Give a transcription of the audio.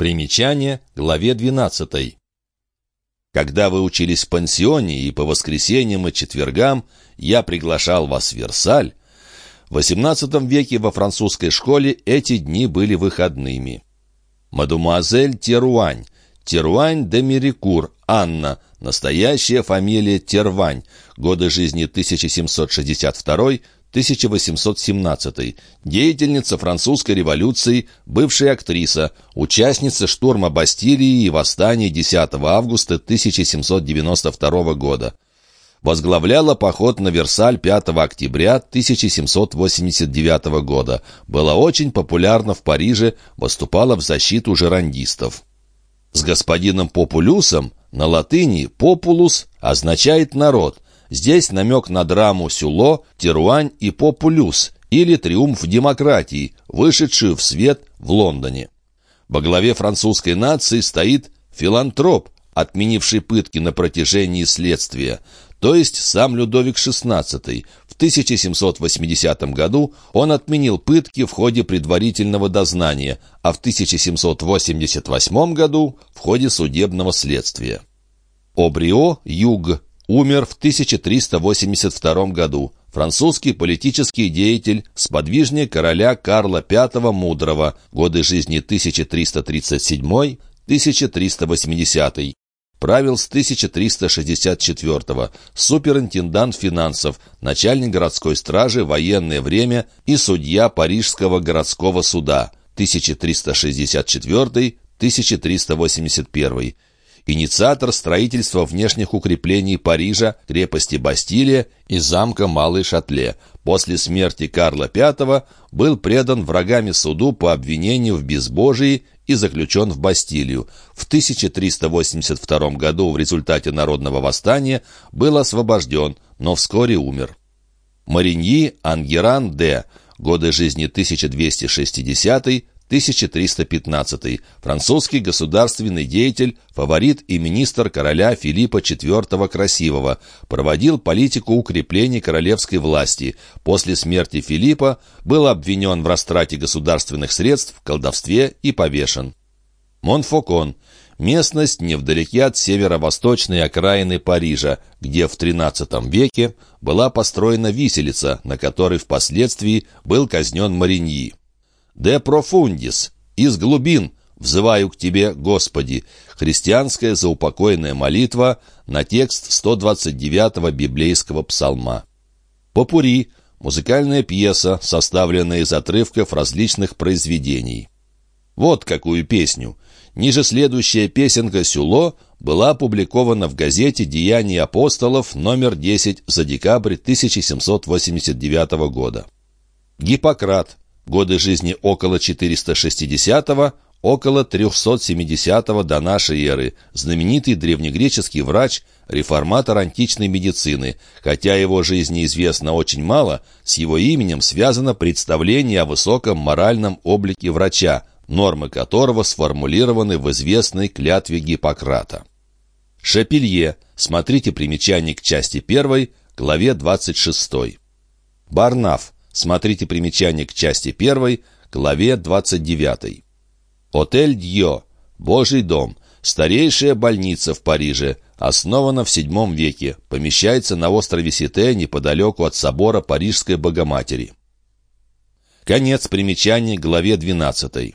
Примечание, главе 12. Когда вы учились в пансионе и по воскресеньям и четвергам, я приглашал вас в Версаль. В XVIII веке во французской школе эти дни были выходными. Мадемуазель Теруань, Теруань де Мерикур, Анна, настоящая фамилия Тервань, годы жизни 1762 1817, деятельница французской революции, бывшая актриса, участница штурма Бастилии и восстания 10 августа 1792 года. Возглавляла поход на Версаль 5 октября 1789 года. Была очень популярна в Париже, выступала в защиту жерандистов. С господином Популюсом на латыни «популус» означает «народ», Здесь намек на драму «Сюло», «Теруань» и «Популюс» или «Триумф демократии», вышедшую в свет в Лондоне. Во главе французской нации стоит филантроп, отменивший пытки на протяжении следствия, то есть сам Людовик XVI. В 1780 году он отменил пытки в ходе предварительного дознания, а в 1788 году в ходе судебного следствия. Обрио, Юг, умер в 1382 году. Французский политический деятель, сподвижник короля Карла V Мудрого, годы жизни 1337-1380. Правил с 1364 суперинтендант финансов, начальник городской стражи военное время и судья Парижского городского суда 1364-1381 инициатор строительства внешних укреплений Парижа, крепости Бастилия и замка Малый Шатле. После смерти Карла V был предан врагами суду по обвинению в безбожии и заключен в Бастилию. В 1382 году в результате народного восстания был освобожден, но вскоре умер. Мариньи Ангеран Д. Годы жизни 1260 1315 французский государственный деятель, фаворит и министр короля Филиппа IV Красивого, проводил политику укрепления королевской власти. После смерти Филиппа был обвинен в растрате государственных средств, колдовстве и повешен. Монфокон – местность невдалеке от северо-восточной окраины Парижа, где в XIII веке была построена виселица, на которой впоследствии был казнен Мариньи. «De profundis» — «Из глубин» «Взываю к Тебе, Господи» — христианская заупокойная молитва на текст 129-го библейского псалма. «Попури» — музыкальная пьеса, составленная из отрывков различных произведений. Вот какую песню. Ниже следующая песенка «Сюло» была опубликована в газете «Деяния апостолов» номер 10 за декабрь 1789 года. Гиппократ годы жизни около 460-го, около 370-го до нашей эры, знаменитый древнегреческий врач, реформатор античной медицины. Хотя его жизни известно очень мало, с его именем связано представление о высоком моральном облике врача, нормы которого сформулированы в известной клятве Гиппократа. Шапилье. Смотрите примечание к части 1, главе 26. Барнаф. Смотрите примечание к части 1, главе 29. Отель Дьо, Божий дом, старейшая больница в Париже, основана в VII веке, помещается на острове Сите неподалеку от собора Парижской Богоматери. Конец примечаний главе 12.